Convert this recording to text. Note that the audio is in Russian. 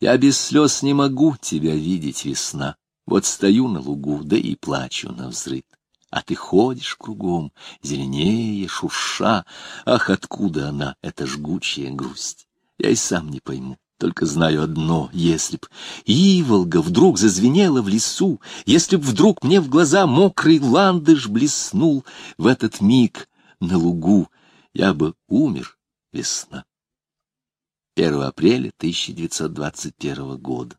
Я без слез не могу тебя видеть, весна. Вот стою на лугу, да и плачу на взрыв. А ты ходишь кругом, зеленее, шурша. Ах, откуда она, эта жгучая грусть? Я и сам не пойму. Только знаю одно, если б Иволга вдруг зазвенела в лесу, если б вдруг мне в глаза мокрый ландыш блеснул, в этот миг на лугу я бы умер весна. 1 апреля 1921 года.